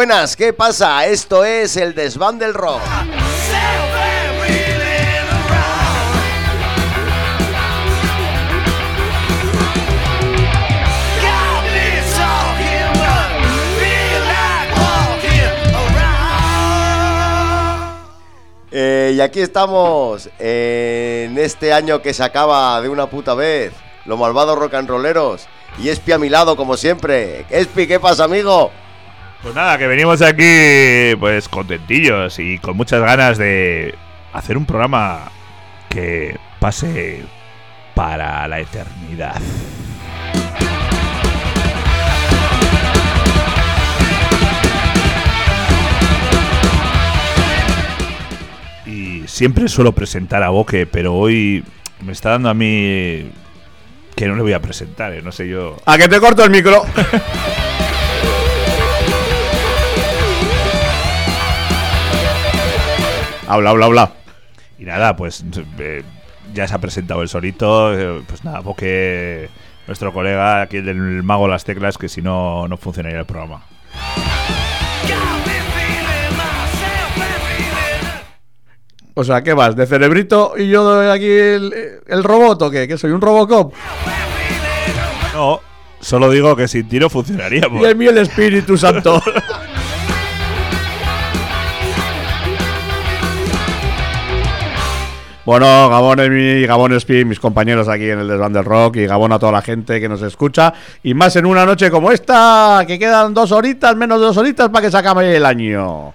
Buenas, ¿qué pasa? Esto es el Desván del Rock. Eh, y aquí estamos en este año que se acaba de una puta vez. Los malvados rock and rolleros. Y Espi a mi lado, como siempre. Espi, ¿qué pasa, amigo? Pues nada, que venimos aquí pues contentillos y con muchas ganas de hacer un programa que pase para la eternidad. Y siempre suelo presentar a Boque, pero hoy me está dando a mí que no le voy a presentar, eh, no sé yo. A que te corto el micro. habla, habla, habla. Y nada, pues eh, ya se ha presentado el solito. eh, pues nada, Boque, nuestro colega aquí del Mago de las Teclas, que si no, no funcionaría el programa. O sea, ¿qué vas? ¿De cerebrito y yo doy aquí el, el robot o qué? ¿Que soy un Robocop? No, solo digo que sin tiro funcionaría. Y el mío el Espíritu Santo. Bueno, Gabón es mi Gabón Espi, mis compañeros aquí en el Desván del Rock y Gabón a toda la gente que nos escucha y más en una noche como esta, que quedan dos horitas, menos dos horitas para que se acabe el año.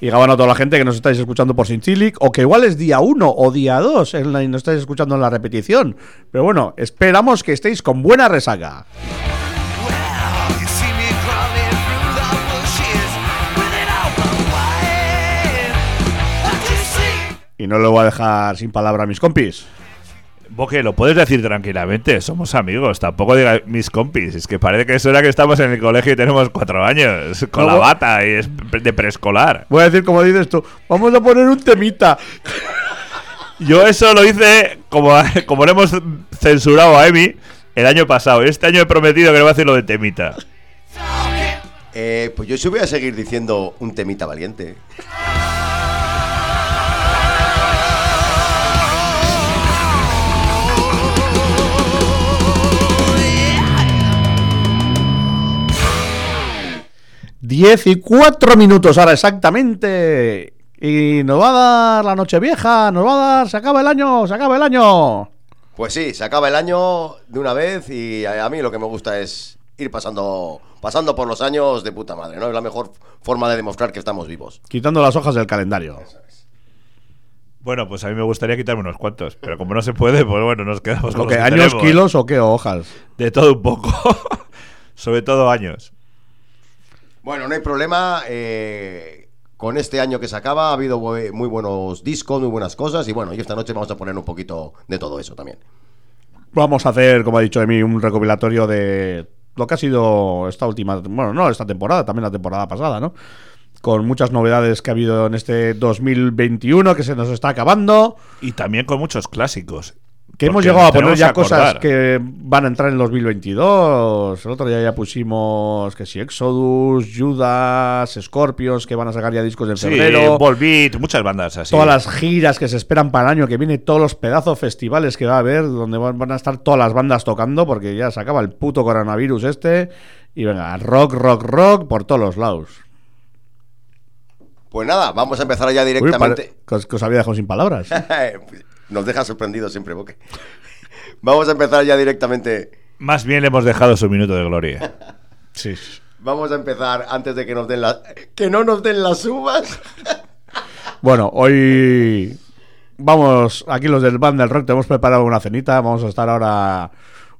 Y Gabón a toda la gente que nos estáis escuchando por Sinchilic o que igual es día 1 o día 2 en la- y nos estáis escuchando en la repetición. Pero bueno, esperamos que estéis con buena resaca. Y no le voy a dejar sin palabra a mis compis. Boque, lo puedes decir tranquilamente, somos amigos, tampoco digas mis compis, es que parece que suena que estamos en el colegio y tenemos cuatro años, con la No, bata y es de preescolar. Voy a decir como dices tú, vamos a poner un temita. Yo eso lo hice como, como le hemos censurado a Emi el año pasado. Este año he prometido que no voy a hacer lo de temita. Eh, pues yo sí voy a seguir diciendo un temita valiente. Diez y cuatro minutos ahora exactamente. Y nos va a dar la noche vieja, nos va a dar, se acaba el año, se acaba el año. Pues sí, se acaba el año de una vez y a mí lo que me gusta es ir pasando, pasando por los años de puta madre, ¿no? Es la mejor forma de demostrar que estamos vivos. Quitando las hojas del calendario. Bueno, pues a mí me gustaría quitarme unos cuantos, pero como no se puede, pues bueno, nos quedamos con ¿O los que ¿Años, tenemos. kilos o qué hojas? De todo un poco. Sobre todo años. Bueno, no hay problema. eh, con este año que se acaba ha habido muy buenos discos, muy buenas cosas y bueno, y esta noche vamos a poner un poquito de todo eso también. Vamos a hacer, como ha dicho Emi, un recopilatorio de lo que ha sido esta última, bueno, no esta temporada, también la temporada pasada, ¿no? Con muchas novedades que ha habido en este 2021 que se nos está acabando. Y también con muchos clásicos. Que hemos llegado a poner ya cosas que van a entrar en el 2022. El otro día ya pusimos que si Exodus, Judas, Scorpions, que van a sacar ya discos en Sí, febrero. Volbeat, muchas bandas así. Todas las giras que se esperan para el año que viene, todos los pedazos festivales que va a haber, donde van a estar todas las bandas tocando, porque ya se acaba el puto coronavirus este. Y venga, rock, rock, rock por todos los lados. Pues nada, vamos a empezar ya Uy, directamente. pare- que os, que os había dejado sin palabras. Nos deja sorprendidos siempre, Boque. Vamos a empezar ya directamente. Más bien le hemos dejado su minuto de gloria. Sí. Vamos a empezar antes de que nos den las. Que no nos den las uvas. Bueno, hoy vamos, aquí los del Band del Rock, te hemos preparado una cenita, vamos a estar ahora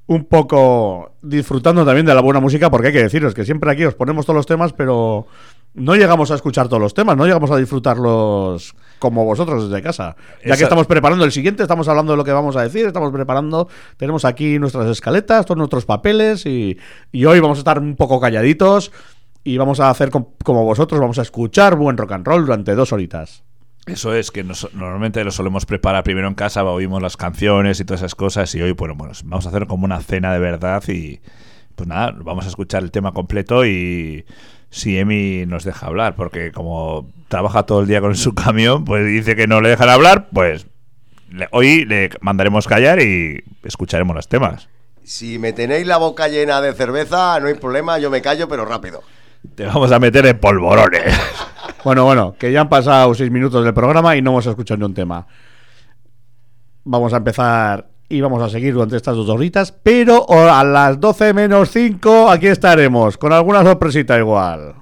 un poco disfrutando también de la buena música, porque hay que deciros que siempre aquí os ponemos todos los temas, pero no llegamos a escuchar todos los temas, no llegamos a disfrutarlos como vosotros desde casa. Ya Esa- que estamos preparando el siguiente, estamos hablando de lo que vamos a decir, estamos preparando, tenemos aquí nuestras escaletas, todos nuestros papeles y, y hoy vamos a estar un poco calladitos y vamos a hacer com- como vosotros, vamos a escuchar buen rock and roll durante dos horitas. Eso es, que nos- normalmente lo solemos preparar primero en casa, oímos las canciones y todas esas cosas, y hoy, bueno, bueno, vamos a hacer como una cena de verdad y pues nada, vamos a escuchar el tema completo y si Emi nos deja hablar, porque como trabaja todo el día con su camión, pues dice que no le dejan hablar, pues le- hoy le mandaremos callar y escucharemos los temas. Si me tenéis la boca llena de cerveza, no hay problema, yo me callo, pero rápido. Te vamos a meter en polvorones. Bueno, bueno, que ya han pasado seis minutos del programa y no hemos escuchado ni un tema. Vamos a empezar y vamos a seguir durante estas dos horitas, pero a las 12 menos 5 aquí estaremos, con alguna sorpresita igual.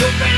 You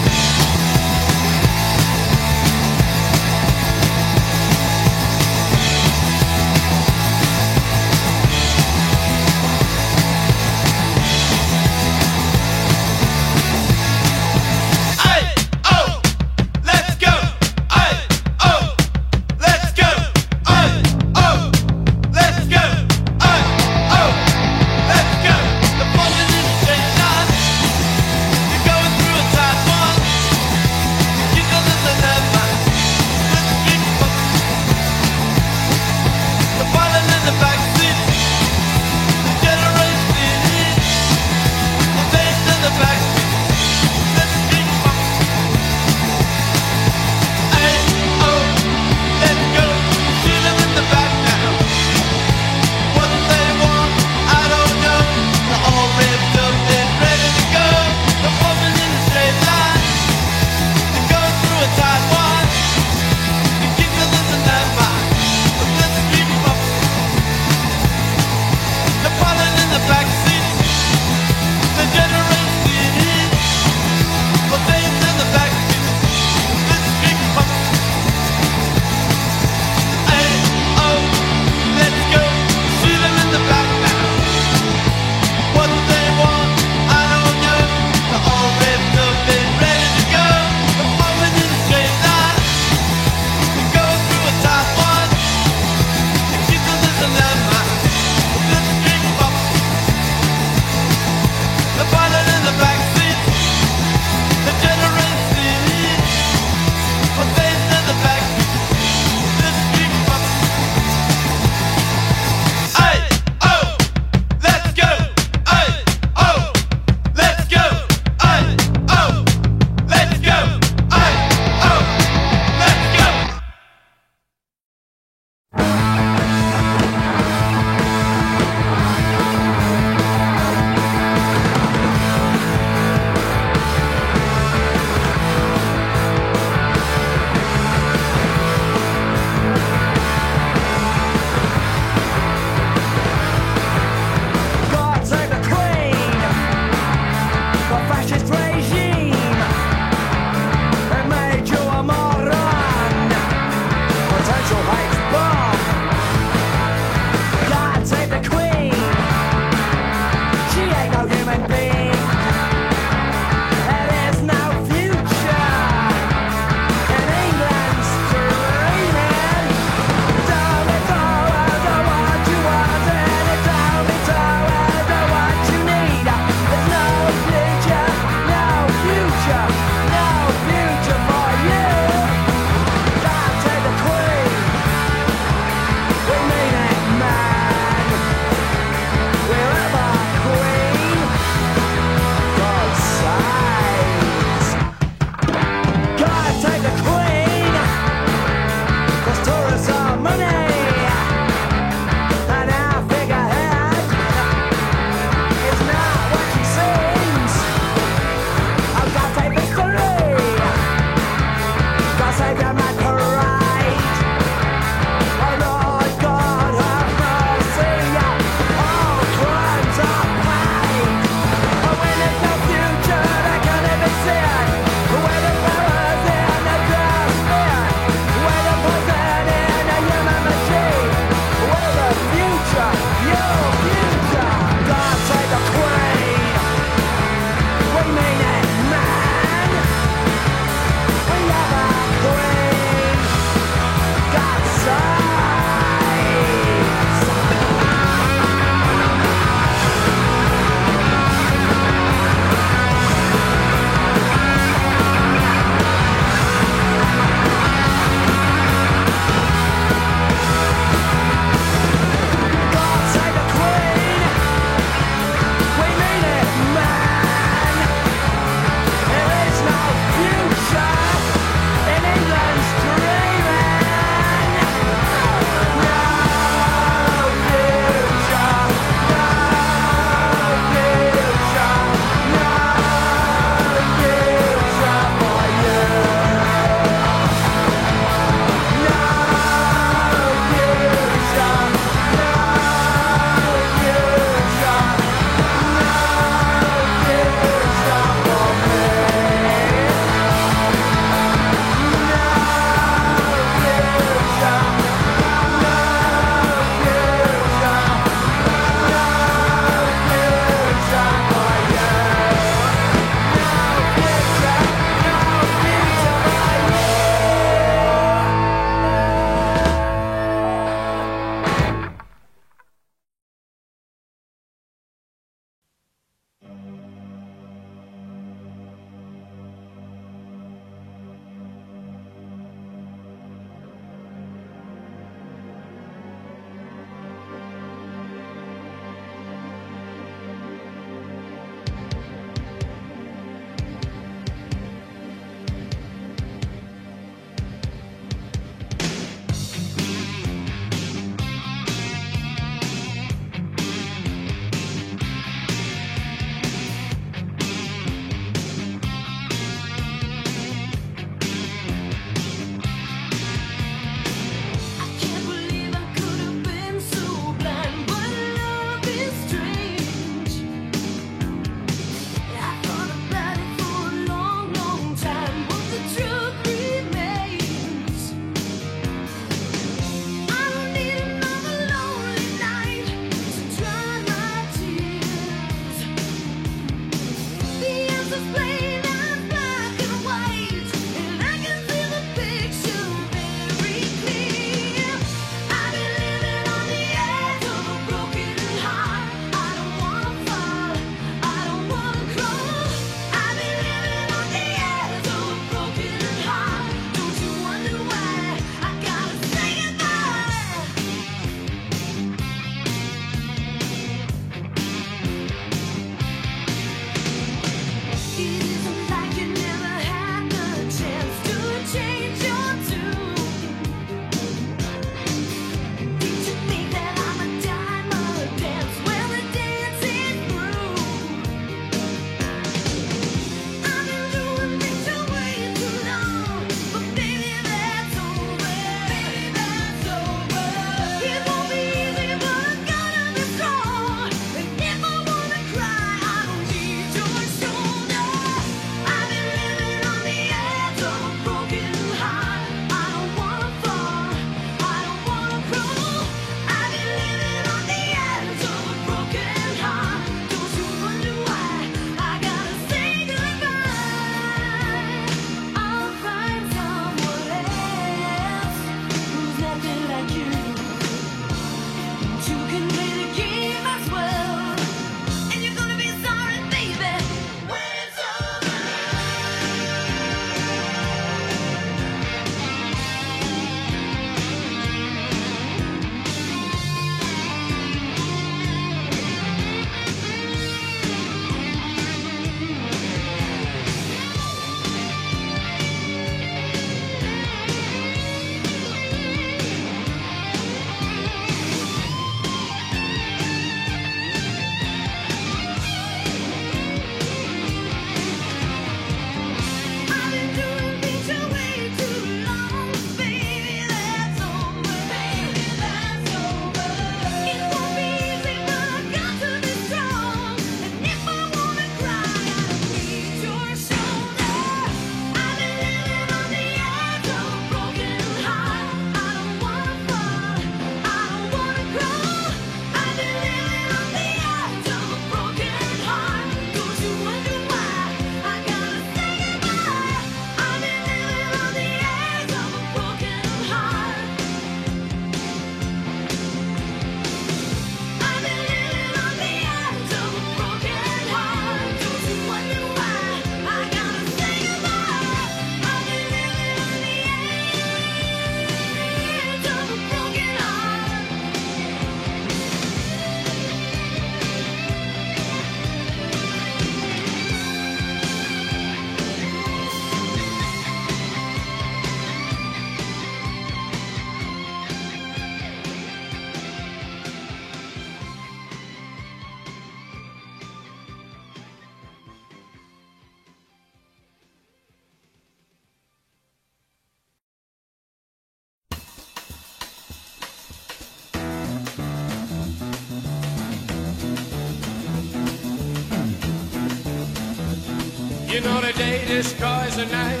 destroys the night,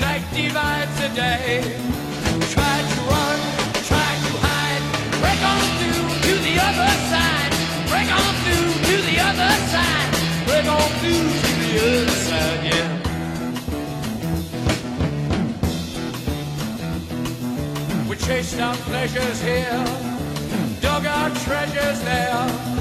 night divides the day. Try to run, try to hide, break on through to the other side, break on through to the other side, break on through to the other side, yeah. We chased our pleasures here, dug our treasures there.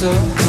있어요?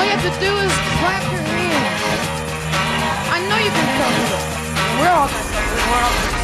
All you have to do is clap your hands. I know you can cover it. We're all gonna cover it. We're all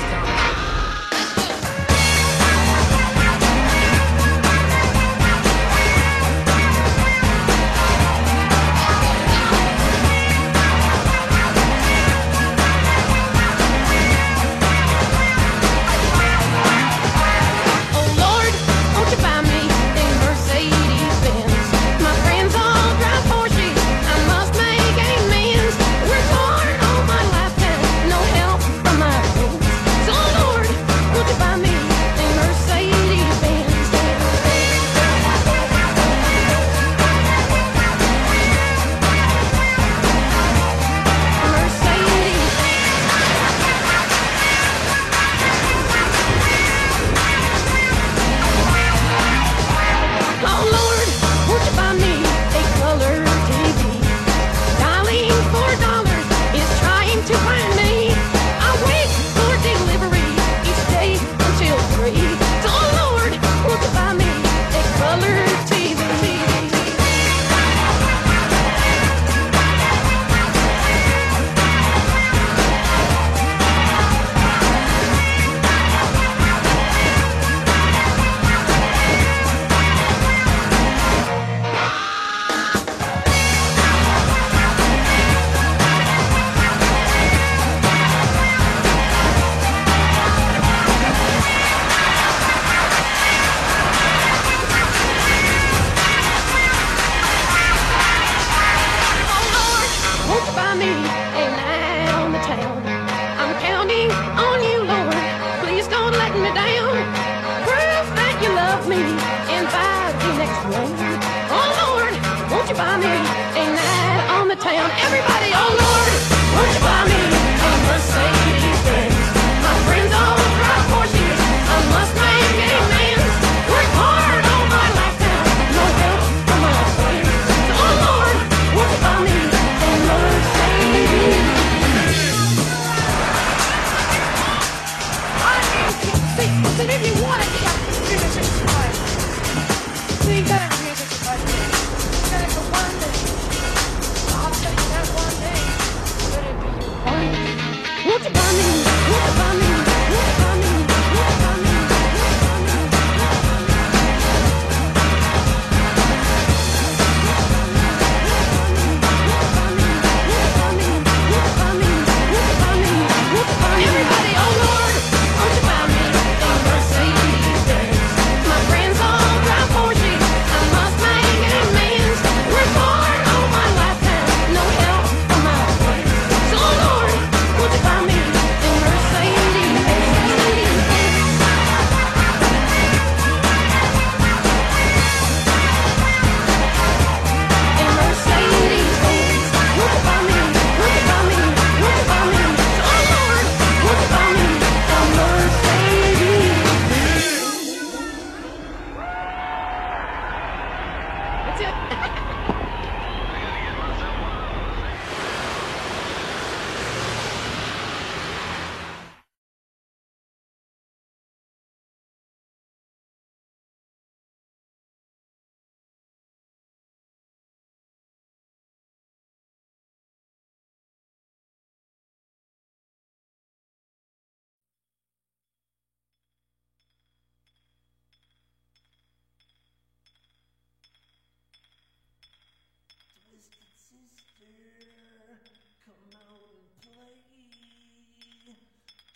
here. Come out and play.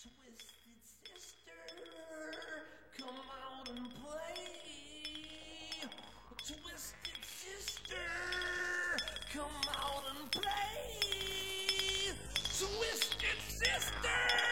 Twisted sister, come out and play. Twisted sister, come out and play. Twisted sister.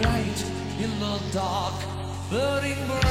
light in the dark, burning bright.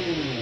Ooh.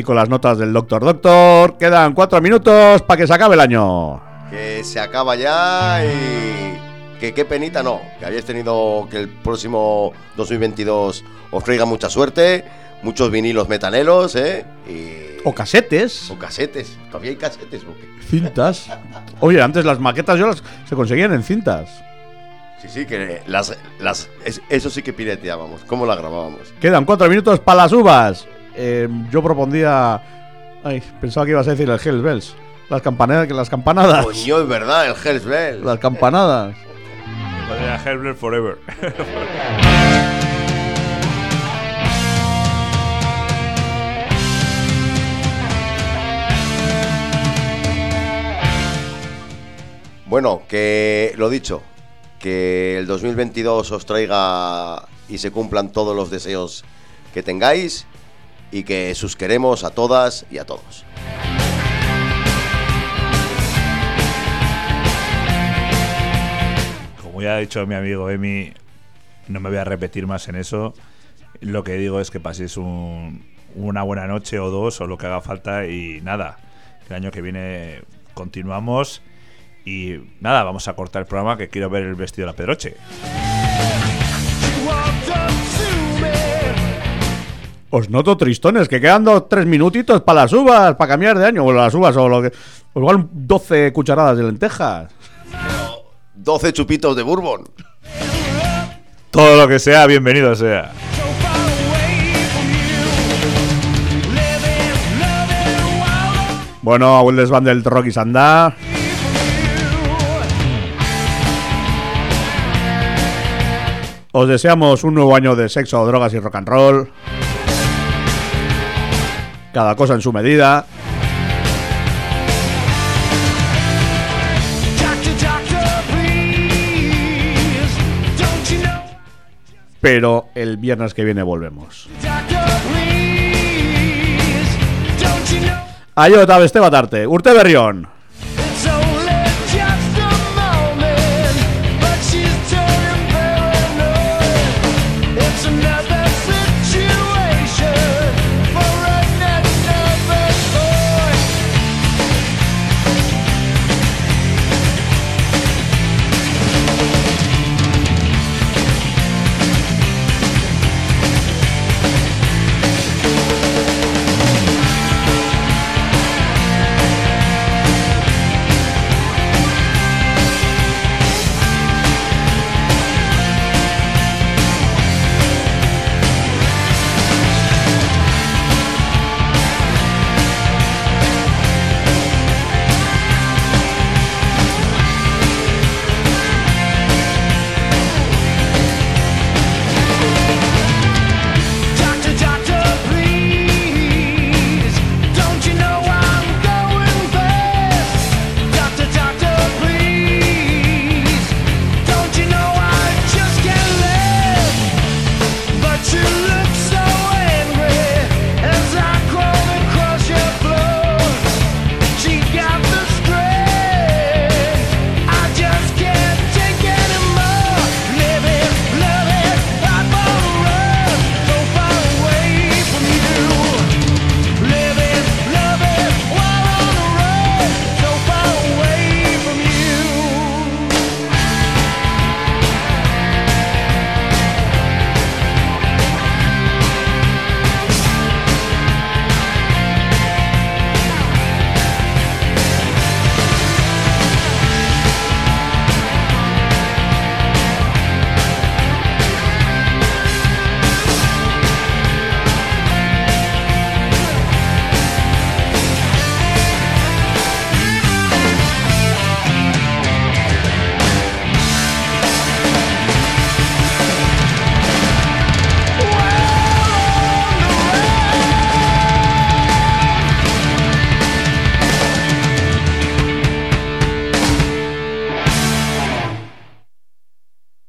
Y con las notas del Doctor Doctor, quedan cuatro minutos para que se acabe el año. Que se acaba ya y. Que qué penita no. Que habéis tenido que el próximo 2022 os traiga mucha suerte. Muchos vinilos metanelos, ¿eh? Y. O casetes, o casetes. Todavía hay casetes, cintas. Oye, antes las maquetas yo las se conseguían en cintas. Sí, sí, que las. las es- eso sí que pirateábamos. ¿Cómo la grabábamos? Quedan cuatro minutos para las uvas. Eh, yo propondría. Ay, pensaba que ibas a decir el Hells Bells. Las campanadas. Las campanadas. Coño, es verdad, el Hells Bells. Las campanadas. Podría Herbert Forever. Bueno, que lo dicho, que el 2022 os traiga y se cumplan todos los deseos que tengáis y que sus queremos a todas y a todos. Como ya ha dicho mi amigo Emi, no me voy a repetir más en eso. Lo que digo es que paséis un- una buena noche o dos o lo que haga falta y nada. El año que viene continuamos y nada, vamos a cortar el programa que quiero ver el vestido de la Pedroche. Os noto tristones, que quedan dos, tres minutitos para las uvas, para cambiar de año. O las uvas, o lo que. o igual 12 cucharadas de lentejas. 12 chupitos de bourbon. Todo lo que sea, bienvenido sea. Bueno, a Band del Rocky Sandá. Os deseamos un nuevo año de sexo, drogas y rock and roll. Cada cosa en su medida. Pero el viernes que viene volvemos. Aio eta beste bat arte. Urte berri on!